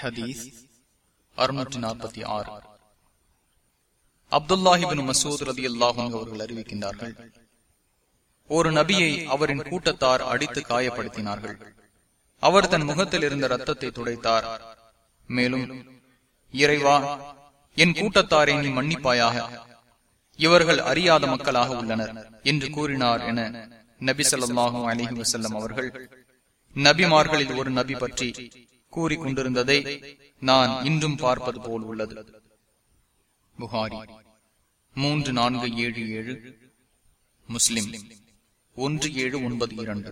ஹதீஸ் அறுநூற்றி நாற்பத்தி ஆறு. அப்துல்லாஹிபின் மசூத் ரதி அல்லாஹும் அவர்கள் அறிவிக்கின்றார்கள் ஒரு நபியை அவரின் கூட்டத்தார் அடித்து காயப்படுத்தினார்கள். அவர் தன் முகத்தில் இருந்த ரத்தத்தை துடைத்தார். மேலும் இறைவா என் கூட்டத்தாரை நீ மன்னிப்பாயாக இவர்கள் அறியாத மக்களாக உள்ளனர் என்று கூறினார் என நபி சொல்லாஹும் அலிஹி வசல்லம் அவர்கள் நபிமார்களில் ஒரு நபி பற்றி கூறிக்கொண்டிருந்ததை நான் இன்றும் பார்ப்பது போல் உள்ளது. புகாரி மூன்று நான்கு ஏழு ஏழு. முஸ்லிம் ஒன்று ஏழு ஒன்பது இரண்டு.